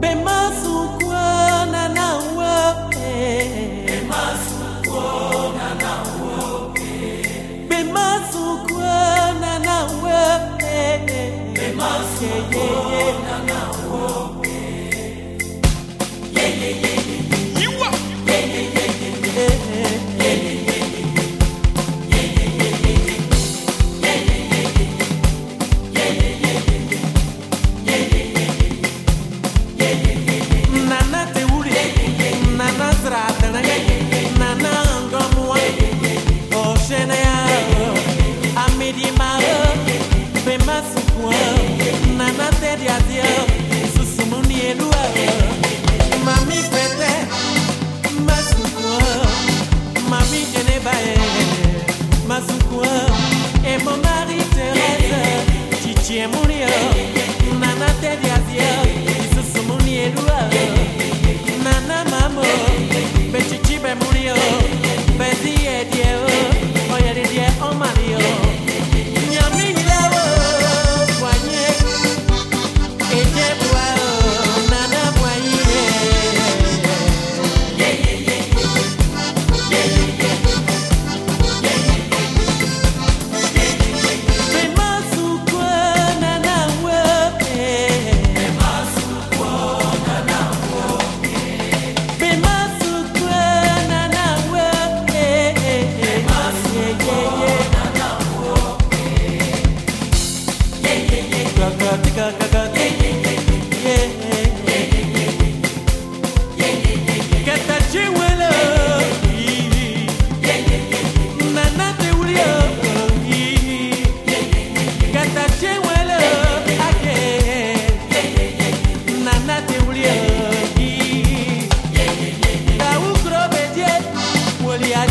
pemazukwana na uope. Pemazukwana na uope. Pemazukwana na uope. Pemazukwana na uope Dieu.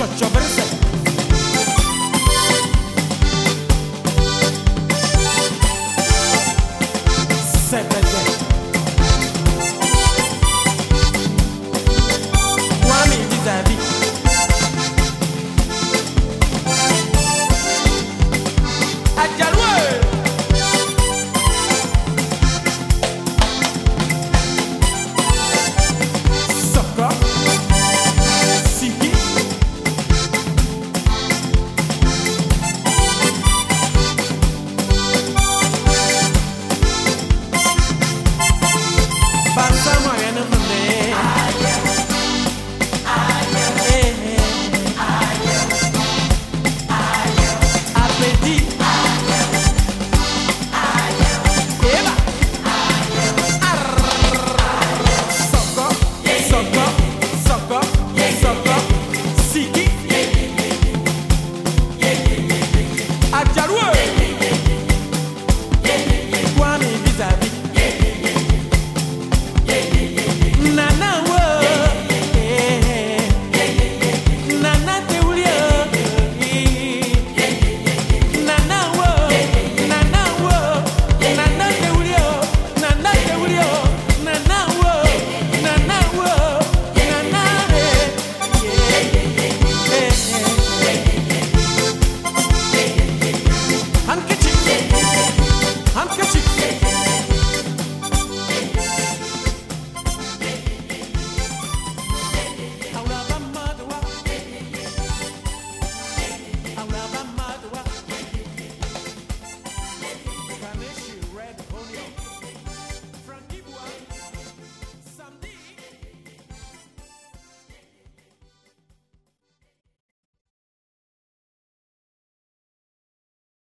muchacha verse